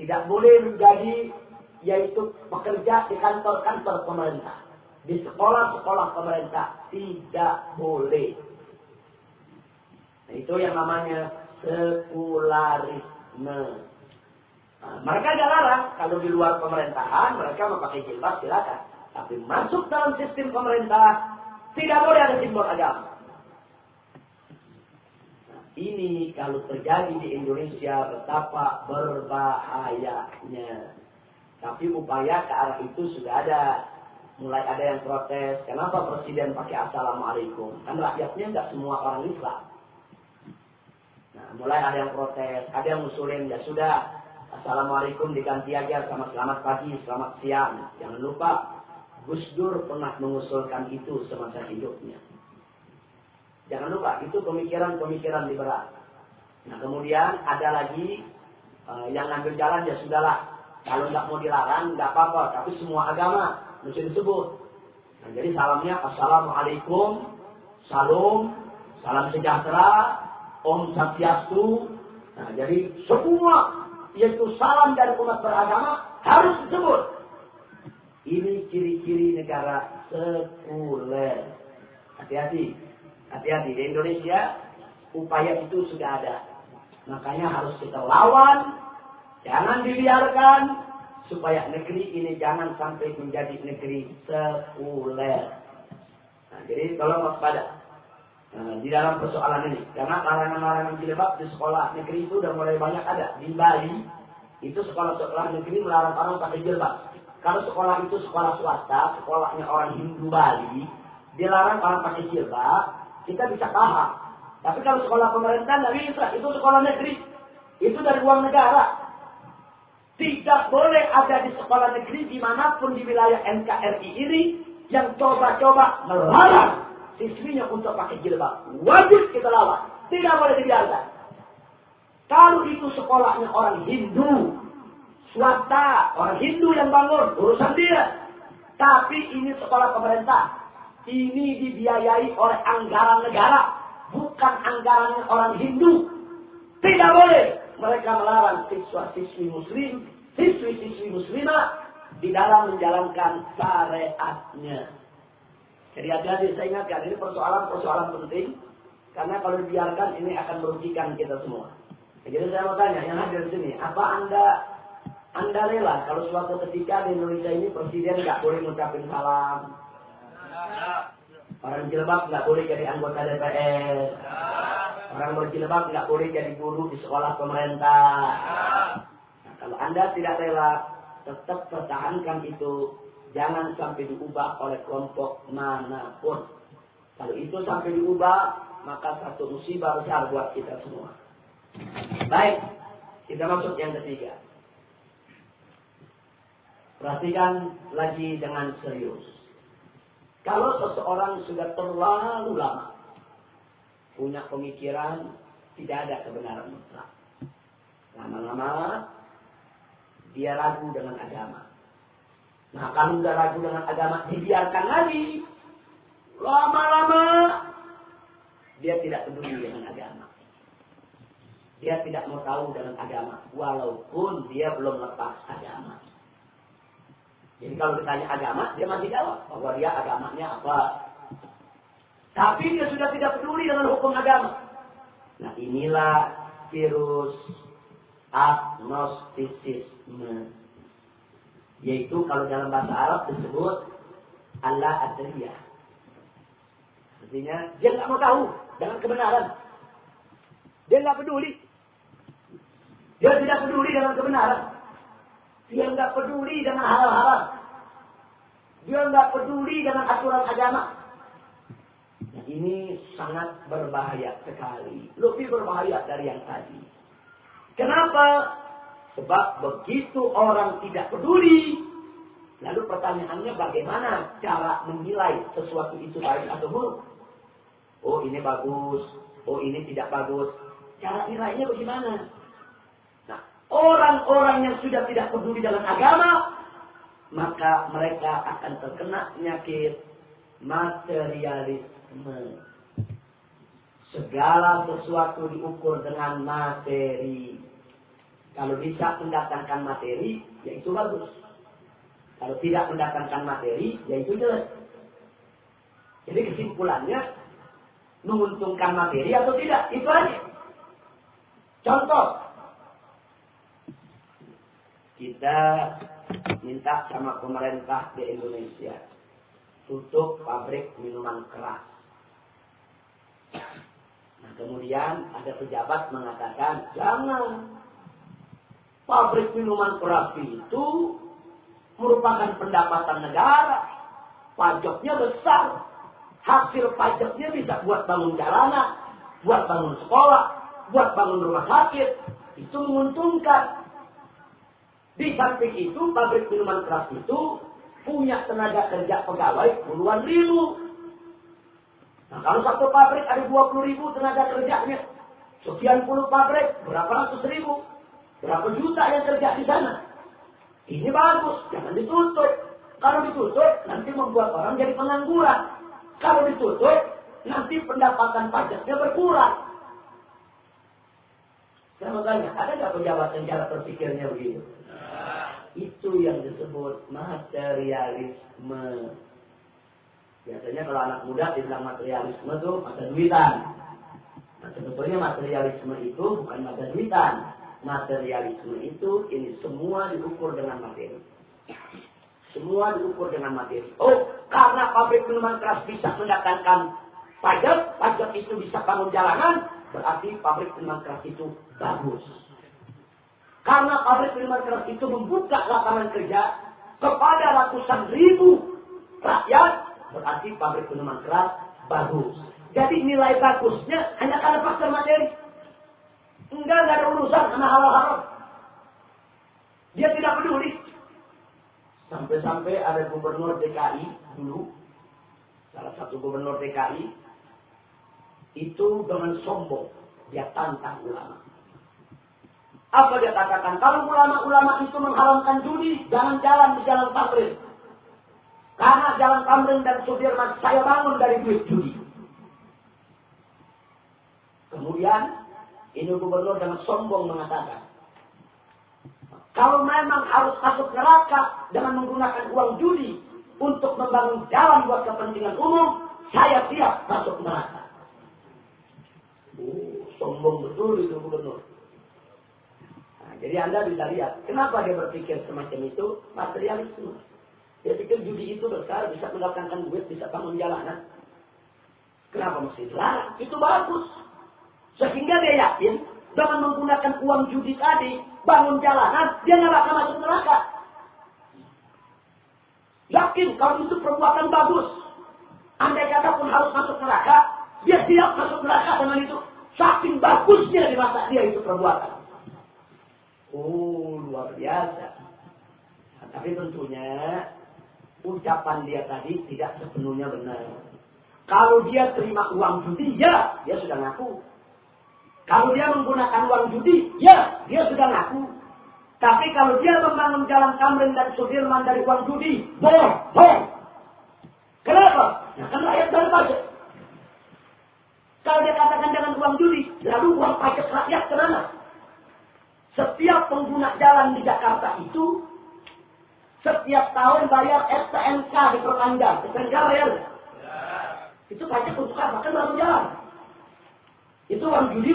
Tidak boleh menjadi yaitu pekerja di kantor-kantor pemerintah. Di sekolah-sekolah pemerintah tidak boleh. Nah, itu yang namanya sekularisme. Nah, mereka tidak larang kalau di luar pemerintahan mereka memakai jilbab silakan. Tapi masuk dalam sistem pemerintah tidak boleh ada simbol agama. Ini kalau terjadi di Indonesia betapa berbahayanya. Tapi upaya ke arah itu sudah ada. Mulai ada yang protes, kenapa presiden pakai assalamualaikum? Kan rakyatnya tidak semua orang Islam. Nah, mulai ada yang protes, ada yang ngusulin, ya sudah, assalamualaikum diganti aja sama selamat pagi, selamat siang. Jangan lupa Gus Dur pernah mengusulkan itu semasa hidupnya. Jangan lupa, itu pemikiran-pemikiran liberal. Nah kemudian ada lagi uh, yang ngambil jalan ya sudahlah. Kalau nggak mau dilarang nggak apa-apa, tapi semua agama mesti disebut. Nah, jadi salamnya Assalamualaikum, Salam, Salam sejahtera, Om Swastiastu. Nah, jadi semua yaitu salam dari umat beragama harus disebut. Ini ciri-ciri negara sekuler. Hati-hati. Hati-hati. Di Indonesia, upaya itu sudah ada. Makanya harus kita lawan. Jangan dibiarkan. Supaya negeri ini jangan sampai menjadi negeri sekuler. Nah, jadi tolong waspada. Nah, di dalam persoalan ini. Karena larangan-larangan jilbab di sekolah negeri itu sudah mulai banyak ada. Di Bali, itu sekolah-sekolah negeri melarang orang pakai jilbab. Kalau sekolah itu sekolah swasta, sekolahnya orang Hindu Bali, dilarang orang pakai jilbab, kita bisa paham. Tapi kalau sekolah pemerintah nggak bisa, itu sekolah negeri, itu dari uang negara. Tidak boleh ada di sekolah negeri di mana pun di wilayah NKRI ini yang coba-coba melarang siswinya untuk pakai jilbab. Wajib kita lawan. Tidak boleh dibiarkan. Kalau itu sekolahnya orang Hindu, swasta, orang Hindu yang bangun, urusan dia. Tapi ini sekolah pemerintah. Ini dibiayai oleh anggaran negara, bukan anggaran orang Hindu. Tidak boleh mereka melarang siswa-siswi muslim, siswi-siswi muslimah di dalam menjalankan syariatnya. Jadi hati-hati saya ingatkan, ini persoalan-persoalan penting. Karena kalau dibiarkan ini akan merugikan kita semua. Jadi saya mau tanya, yang hadir di sini, apa Anda anda rela kalau suatu ketika di Indonesia ini presiden nggak boleh mengucapkan salam. Orang jilbab nggak boleh jadi anggota DPR. Orang berjilbab nggak boleh jadi guru di sekolah pemerintah. Nah, kalau Anda tidak rela, tetap pertahankan itu. Jangan sampai diubah oleh kelompok mana pun. Kalau itu sampai diubah, maka satu musibah besar buat kita semua. Baik, kita masuk yang ketiga. Perhatikan lagi dengan serius. Kalau seseorang sudah terlalu lama punya pemikiran tidak ada kebenaran mutlak. Lama-lama dia ragu dengan agama. Nah kalau sudah ragu dengan agama dibiarkan lagi. Lama-lama dia tidak peduli dengan agama. Dia tidak mau tahu dengan agama. Walaupun dia belum lepas agama. Jadi kalau ditanya agama, dia masih jawab bahwa dia agamanya apa. Tapi dia sudah tidak peduli dengan hukum agama. Nah inilah virus agnostisisme. Yaitu kalau dalam bahasa Arab disebut Allah adriyah. Artinya dia nggak mau tahu dengan kebenaran. Dia nggak peduli. Dia tidak peduli dengan kebenaran. Dia nggak peduli dengan hal-hal. Dia nggak peduli dengan aturan agama. Nah, ini sangat berbahaya sekali. Lebih berbahaya dari yang tadi. Kenapa? Sebab begitu orang tidak peduli, lalu pertanyaannya bagaimana cara menilai sesuatu itu baik atau buruk? Oh ini bagus, oh ini tidak bagus. Cara nilainya bagaimana? Orang-orang yang sudah tidak peduli dengan agama, maka mereka akan terkena penyakit materialisme. Segala sesuatu diukur dengan materi. Kalau bisa mendatangkan materi, ya itu bagus. Kalau tidak mendatangkan materi, ya itu jelek. Jadi kesimpulannya, menguntungkan materi atau tidak, itu aja. Contoh, kita minta sama pemerintah di Indonesia tutup pabrik minuman keras. Nah, kemudian ada pejabat mengatakan, jangan. Pabrik minuman keras itu merupakan pendapatan negara. Pajaknya besar. Hasil pajaknya bisa buat bangun jalanan, buat bangun sekolah, buat bangun rumah sakit. Itu menguntungkan. Di samping itu, pabrik minuman keras itu punya tenaga kerja pegawai puluhan ribu. Nah, kalau satu pabrik ada 20 ribu tenaga kerjanya, sekian puluh pabrik, berapa ratus ribu, berapa juta yang kerja di sana. Ini bagus, jangan ditutup. Kalau ditutup, nanti membuat orang jadi pengangguran. Kalau ditutup, nanti pendapatan pajaknya berkurang. Saya mau tanya, ada nggak pejabat yang cara berpikirnya begitu? Itu yang disebut materialisme. Biasanya kalau anak muda bilang materialisme itu mata duitan. Nah, sebetulnya materialisme itu bukan mata duitan. Materialisme itu ini semua diukur dengan materi. Semua diukur dengan materi. Oh, karena pabrik minuman keras bisa mendatangkan pajak, pajak itu bisa bangun jalanan, berarti pabrik minuman keras itu bagus. Karena pabrik minuman keras itu membuka lapangan kerja kepada ratusan ribu rakyat, berarti pabrik minuman keras bagus. Jadi nilai bagusnya hanya karena faktor materi. Enggak, enggak ada urusan sama hal-hal. Dia tidak peduli. Sampai-sampai ada gubernur DKI dulu, salah satu gubernur DKI, itu dengan sombong dia tantang ulama. Apa dia katakan? Kalau ulama-ulama itu mengharamkan judi, jangan jalan di jalan Tamrin. Karena jalan Tamrin dan Sudirman saya bangun dari duit judi. Kemudian, ini gubernur dengan sombong mengatakan, kalau memang harus masuk neraka dengan menggunakan uang judi untuk membangun jalan buat kepentingan umum, saya siap masuk neraka. Oh, sombong betul itu gubernur. Jadi Anda bisa lihat, kenapa dia berpikir semacam itu? Materialisme. Dia pikir judi itu besar, bisa mendatangkan duit, bisa bangun jalanan. Kenapa mesti dilarang? Itu bagus. Sehingga dia yakin dengan menggunakan uang judi tadi, bangun jalanan, dia nggak akan masuk neraka. Yakin kalau itu perbuatan bagus. Andai kata pun harus masuk neraka, dia siap masuk neraka dengan itu. Saking bagusnya di mata dia itu perbuatan. Oh, luar biasa. Nah, tapi tentunya ucapan dia tadi tidak sepenuhnya benar. Kalau dia terima uang judi, ya, dia sudah ngaku. Kalau dia menggunakan uang judi, ya, dia sudah ngaku. Tapi kalau dia membangun jalan Tamrin dan Sudirman dari uang judi, bohong, bohong. Kenapa? Ya kan rakyat dari pajak. Kalau dia katakan dengan uang judi, lalu uang pajak rakyat ke mana? Setiap pengguna jalan di Jakarta itu, setiap tahun bayar STNK diperpanjang. STNK bayar Itu pajak untuk apa? Kan baru jalan. Itu uang judi?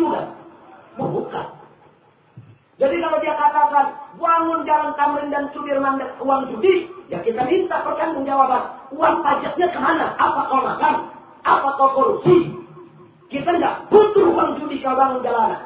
Oh, bukan. Jadi kalau dia katakan bangun jalan Tamrin dan Sudirman dan uang judi, ya kita minta pertanggungjawaban. Uang pajaknya ke mana? Apa kau makan? Apa kau korupsi? Kita nggak butuh uang judi kalau bangun jalanan.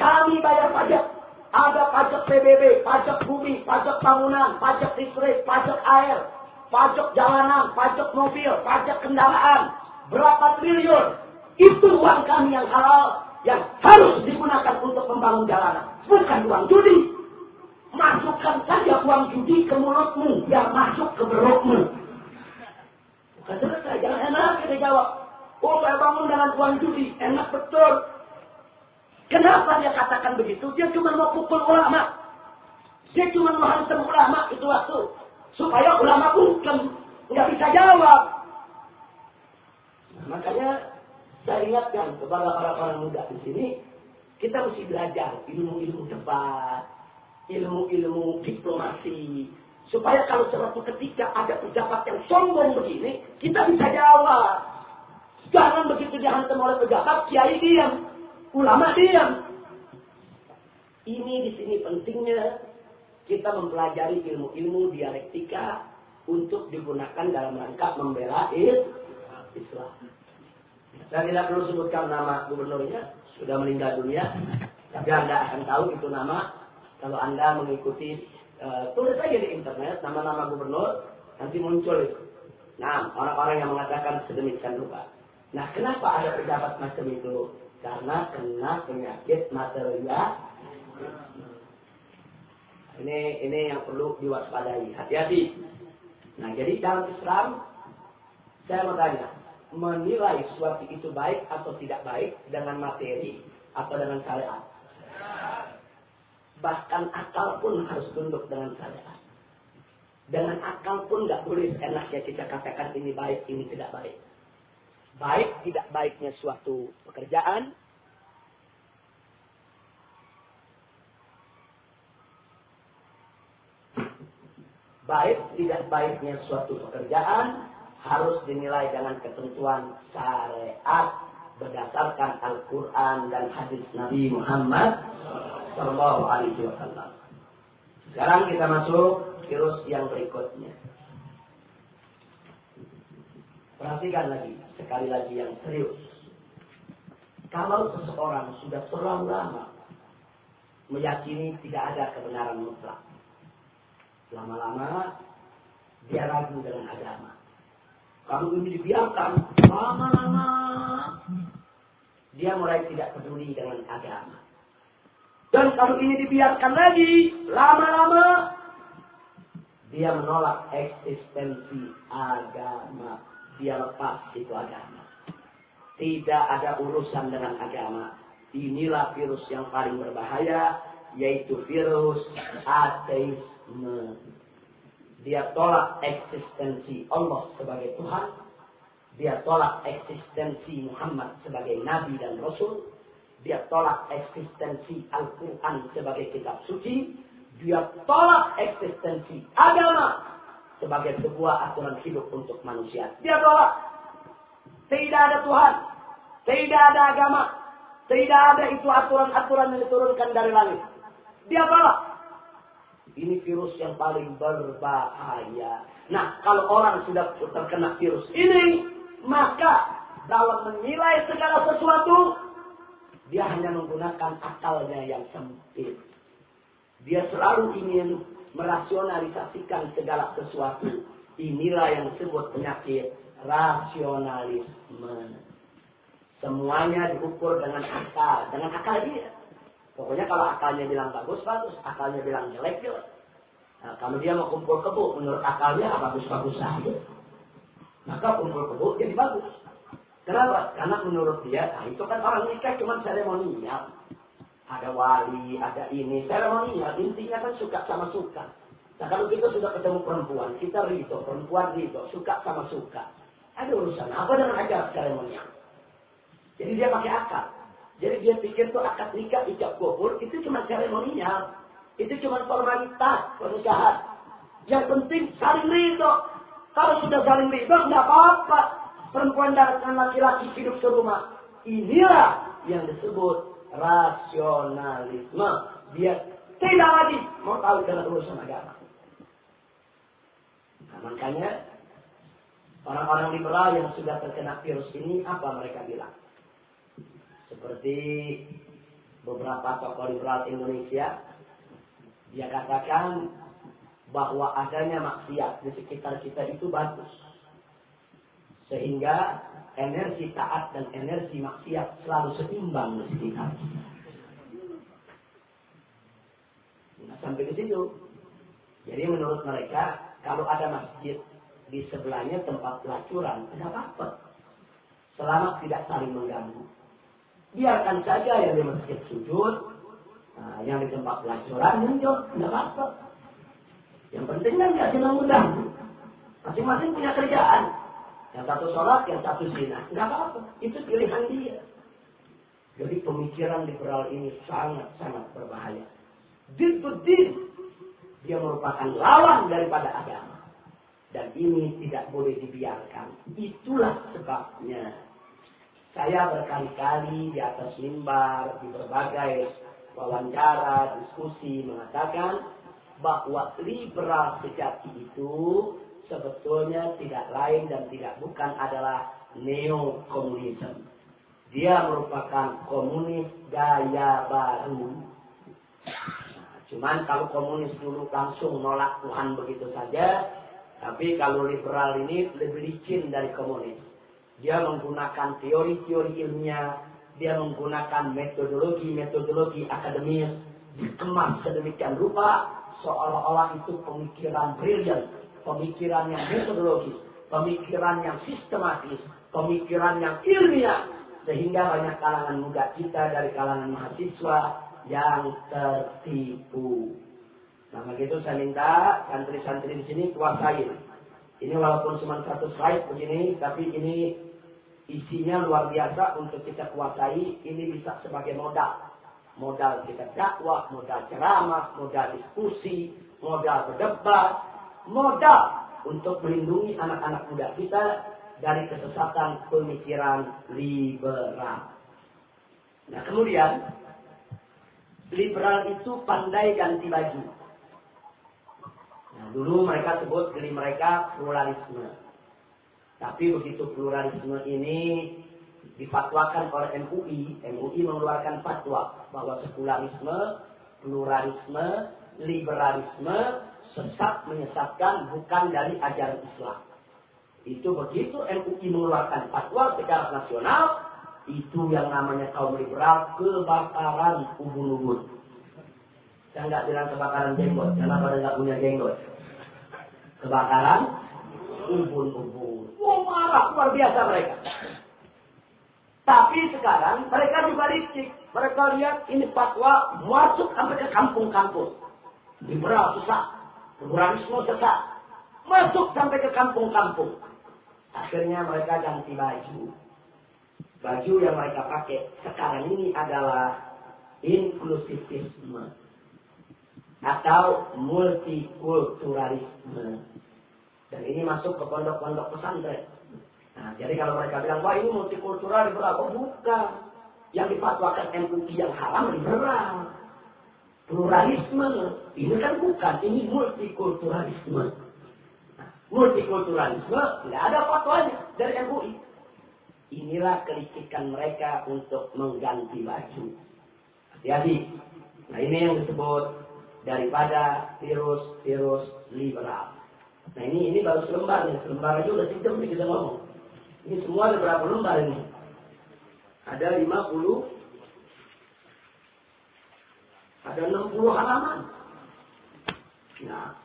Kami bayar pajak. Ada pajak PBB, pajak bumi, pajak bangunan, pajak listrik, pajak air, pajak jalanan, pajak mobil, pajak kendaraan. Berapa triliun? Itu uang kami yang halal yang harus digunakan untuk membangun jalanan. Bukan uang judi. Masukkan saja uang judi ke mulutmu, yang masuk ke perutmu. Bukan selesai, jangan enak kita jawab. Oh, saya bangun dengan uang judi, enak betul. Kenapa dia katakan begitu? Dia cuma mau pukul ulama. Dia cuma mau hantam ulama itu waktu. Supaya ulama bukan nggak bisa jawab. Nah, makanya saya ingatkan kepada orang-orang muda di sini, kita mesti belajar ilmu-ilmu debat, ilmu-ilmu diplomasi, supaya kalau suatu ketika ada pejabat yang sombong begini, kita bisa jawab. Jangan begitu dihantam oleh pejabat, kiai diam, ulama diam. Ini di sini pentingnya kita mempelajari ilmu-ilmu dialektika untuk digunakan dalam rangka membela Islam. Saya tidak perlu sebutkan nama gubernurnya, sudah meninggal dunia. Tapi Anda akan tahu itu nama kalau Anda mengikuti uh, tulis aja di internet nama-nama gubernur nanti muncul itu. Nah, orang-orang yang mengatakan sedemikian rupa. Nah, kenapa ada pejabat macam itu? Karena kena penyakit material. Ini ini yang perlu diwaspadai. Hati-hati. Nah, jadi dalam Islam saya mau tanya, menilai sesuatu itu baik atau tidak baik dengan materi atau dengan syariat. Bahkan akal pun harus tunduk dengan syariat. Dengan akal pun nggak boleh enaknya kita katakan ini baik, ini tidak baik. Baik tidak baiknya suatu pekerjaan, baik tidak baiknya suatu pekerjaan harus dinilai dengan ketentuan syariat berdasarkan Al-Quran dan hadis Nabi Muhammad Sallallahu Alaihi Wasallam. Sekarang kita masuk virus yang berikutnya. Perhatikan lagi, sekali lagi yang serius. Kalau seseorang sudah terlalu lama meyakini tidak ada kebenaran mutlak, lama-lama dia ragu dengan agama. Kalau ini dibiarkan lama-lama, dia mulai tidak peduli dengan agama. Dan kalau ini dibiarkan lagi lama-lama, dia menolak eksistensi agama. Dia lepas itu agama. Tidak ada urusan dengan agama. Inilah virus yang paling berbahaya, yaitu virus ateisme. Dia tolak eksistensi Allah sebagai Tuhan. Dia tolak eksistensi Muhammad sebagai Nabi dan Rasul. Dia tolak eksistensi Al-Quran sebagai kitab suci. Dia tolak eksistensi agama sebagai sebuah aturan hidup untuk manusia. Dia tolak. Tidak ada Tuhan. Tidak ada agama. Tidak ada itu aturan-aturan yang diturunkan dari langit. Dia tolak. Ini virus yang paling berbahaya. Nah, kalau orang sudah terkena virus ini, maka dalam menilai segala sesuatu, dia hanya menggunakan akalnya yang sempit. Dia selalu ingin merasionalisasikan segala sesuatu. Inilah yang disebut penyakit rasionalisme. Semuanya diukur dengan akal, dengan akal dia. Pokoknya kalau akalnya bilang bagus, bagus. Akalnya bilang jelek, jelek. Nah, kalau dia mau kumpul kebo, menurut akalnya bagus-bagus saja. Maka kumpul kebo jadi bagus. Kenapa? Karena menurut dia, nah itu kan orang nikah cuma seremonial. Ada wali, ada ini, seremonial. Intinya kan suka sama suka. Nah kalau kita sudah ketemu perempuan, kita rito, perempuan rito, suka sama suka. Ada urusan apa dengan acara seremonial? Jadi dia pakai akad. Jadi dia pikir tuh akad nikah ijab kabul itu cuma seremonial. Itu cuma formalitas pernikahan. Yang penting saling ridho. Kalau sudah saling ridho nggak apa-apa. Perempuan dan laki-laki hidup serumah. Inilah yang disebut rasionalisme. Dia tidak lagi mau tahu dengan urusan agama. Nah, makanya orang-orang liberal yang sudah terkena virus ini apa mereka bilang? Seperti beberapa tokoh liberal Indonesia, dia katakan bahwa adanya maksiat di sekitar kita itu bagus. Sehingga energi taat dan energi maksiat selalu seimbang sekitar kita. Nah, sampai ke situ. Jadi menurut mereka, kalau ada masjid di sebelahnya tempat pelacuran, tidak apa-apa. Selama tidak saling mengganggu. Biarkan saja yang di masjid sujud, nah, yang di tempat pelacuran muncul, tidak apa-apa. Yang penting kan nggak senang mudah. Masing-masing punya kerjaan. Yang satu sholat, yang satu zina. Nggak apa-apa. Itu pilihan dia. Jadi pemikiran liberal ini sangat-sangat berbahaya. Din din. Dia merupakan lawan daripada agama. Dan ini tidak boleh dibiarkan. Itulah sebabnya saya berkali-kali di atas mimbar, di berbagai wawancara, diskusi mengatakan bahwa liberal sejati itu sebetulnya tidak lain dan tidak bukan adalah neo-komunisme. Dia merupakan komunis gaya baru. Nah, cuman kalau komunis dulu langsung nolak Tuhan begitu saja, tapi kalau liberal ini lebih licin dari komunis. Dia menggunakan teori-teori ilmiah, dia menggunakan metodologi-metodologi akademis, dikemas sedemikian rupa, seolah-olah itu pemikiran brilian, pemikiran yang metodologis, pemikiran yang sistematis, pemikiran yang ilmiah, sehingga banyak kalangan muda kita dari kalangan mahasiswa yang tertipu. Nah, begitu saya minta santri-santri di sini kuasain ini walaupun cuma satu slide begini, tapi ini isinya luar biasa untuk kita kuasai. Ini bisa sebagai modal. Modal kita dakwah, modal ceramah, modal diskusi, modal berdebat, modal untuk melindungi anak-anak muda kita dari kesesatan pemikiran liberal. Nah kemudian, liberal itu pandai ganti baju. Nah, dulu mereka sebut diri mereka pluralisme. Tapi begitu pluralisme ini difatwakan oleh MUI, MUI mengeluarkan fatwa bahwa sekularisme, pluralisme, liberalisme sesat menyesatkan bukan dari ajaran Islam. Itu begitu MUI mengeluarkan fatwa secara nasional, itu yang namanya kaum liberal kebakaran ubun-ubun. Saya nggak bilang kebakaran jenggot, karena pada nggak punya jenggot. Kebakaran ubun-ubun. Oh marah, luar biasa mereka. Tapi sekarang mereka juga licik. Mereka lihat ini fatwa masuk sampai ke kampung-kampung. Liberal susah. Pluralisme sesat. Masuk sampai ke kampung-kampung. Akhirnya mereka ganti baju. Baju yang mereka pakai sekarang ini adalah inklusivisme atau multikulturalisme. Dan ini masuk ke pondok-pondok pesantren. Nah, jadi kalau mereka bilang, wah ini multikultural liberal, oh bukan. Yang difatwakan MUI yang haram liberal. Pluralisme, ini kan bukan, ini multikulturalisme. Multikulturalisme, tidak ada fatwanya dari MUI. inilah kelicikan mereka untuk mengganti baju. Hati-hati. Nah ini yang disebut daripada virus-virus liberal. Nah ini ini baru selembar nih, selembar aja udah sejam nih kita ngomong. Ini semua ada berapa lembar ini? Ada 50 ada 60 halaman. Nah,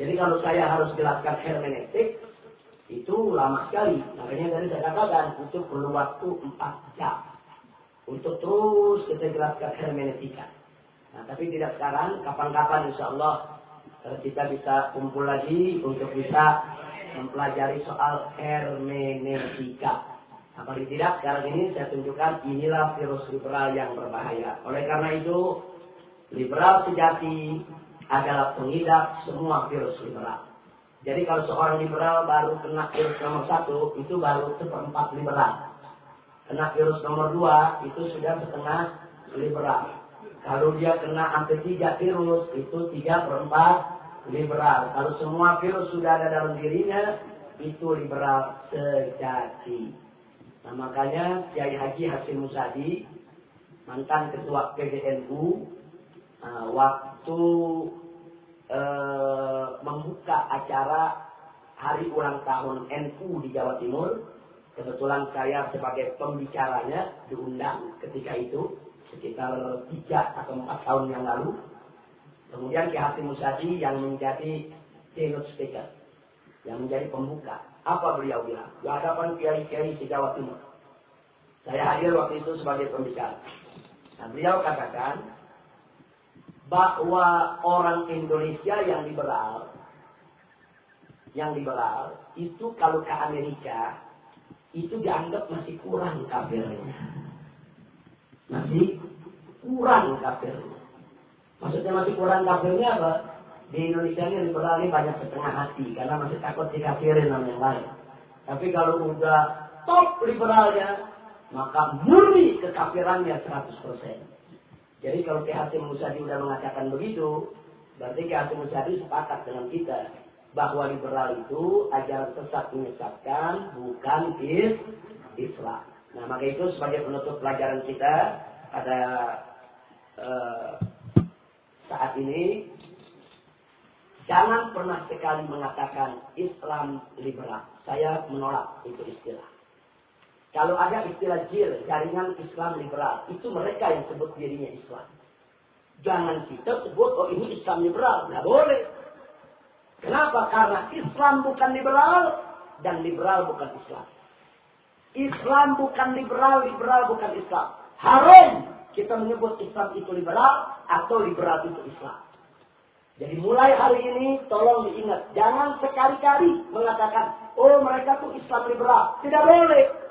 jadi kalau saya harus jelaskan hermeneutik, itu lama sekali. Makanya tadi saya katakan itu perlu waktu 4 jam untuk terus kita jelaskan hermeneutika. Nah, tapi tidak sekarang, kapan-kapan insya Allah eh, kita bisa kumpul lagi untuk bisa mempelajari soal hermeneutika. Apalagi tidak, sekarang ini saya tunjukkan inilah virus liberal yang berbahaya. Oleh karena itu, liberal sejati adalah pengidap semua virus liberal. Jadi kalau seorang liberal baru kena virus nomor satu, itu baru seperempat liberal. Kena virus nomor dua, itu sudah setengah liberal. Kalau dia kena hampir tiga virus, itu tiga perempat liberal. Kalau semua virus sudah ada dalam dirinya, itu liberal sejati. Nah makanya Kiai Haji Hasim Musadi, mantan ketua PBNU, uh, waktu Eh, membuka acara hari ulang tahun NU di Jawa Timur. Kebetulan saya sebagai pembicaranya diundang ketika itu sekitar tiga atau empat tahun yang lalu. Kemudian Ki Hatim Musadi yang menjadi keynote speaker, yang menjadi pembuka. Apa beliau bilang? Di hadapan kiai-kiai di Jawa Timur. Saya hadir waktu itu sebagai pembicara. Nah, beliau katakan, bahwa orang Indonesia yang liberal, yang liberal itu kalau ke Amerika itu dianggap masih kurang kafirnya, masih kurang kafirnya. Maksudnya masih kurang kafirnya apa? Di Indonesia ini liberal ini banyak setengah hati karena masih takut dikafirin sama yang lain. Tapi kalau udah top liberalnya, maka murni kekafirannya 100%. Jadi kalau Ki Hasim Musadi sudah mengatakan begitu, berarti Ki Hasim Musadi sepakat dengan kita bahwa liberal itu ajaran sesat menyesatkan, bukan is Islam. Nah, maka itu sebagai penutup pelajaran kita pada uh, saat ini, jangan pernah sekali mengatakan Islam liberal. Saya menolak itu istilah. Kalau ada istilah JIL, jaringan Islam liberal, itu mereka yang sebut dirinya Islam. Jangan kita sebut, oh ini Islam liberal. Nggak boleh. Kenapa? Karena Islam bukan liberal, dan liberal bukan Islam. Islam bukan liberal, liberal bukan Islam. Haram kita menyebut Islam itu liberal, atau liberal itu Islam. Jadi mulai hari ini tolong diingat, jangan sekali-kali mengatakan, oh mereka tuh Islam liberal. Tidak boleh.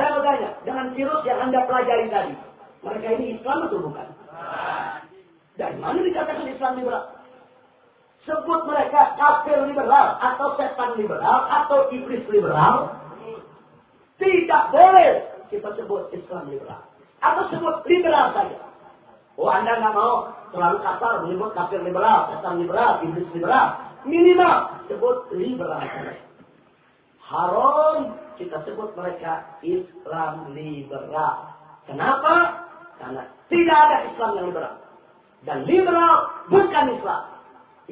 Saya bertanya, dengan virus yang Anda pelajari tadi, mereka ini Islam atau bukan? Dan mana dikatakan Islam liberal? Sebut mereka kafir liberal, atau setan liberal, atau iblis liberal. Tidak boleh kita sebut Islam liberal. Atau sebut liberal saja. Oh Anda nggak mau terlalu kasar menyebut kafir liberal, setan liberal, iblis liberal. Minimal sebut liberal. Haram kita sebut mereka Islam liberal. Kenapa? Karena tidak ada Islam yang liberal. Dan liberal bukan Islam.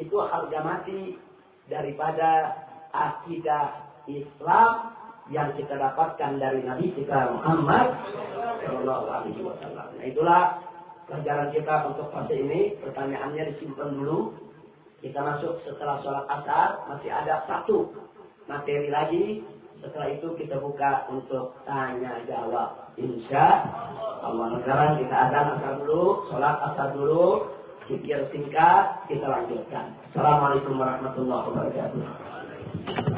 Itu harga mati daripada akidah Islam yang kita dapatkan dari Nabi kita Muhammad Shallallahu. Nah itulah pelajaran kita untuk fase ini. Pertanyaannya disimpan dulu. Kita masuk setelah sholat asar masih ada satu materi lagi setelah itu kita buka untuk tanya jawab. Insya Allah. Sekarang kita ada asar dulu, sholat asar dulu, pikir singkat, kita lanjutkan. Assalamualaikum warahmatullahi wabarakatuh.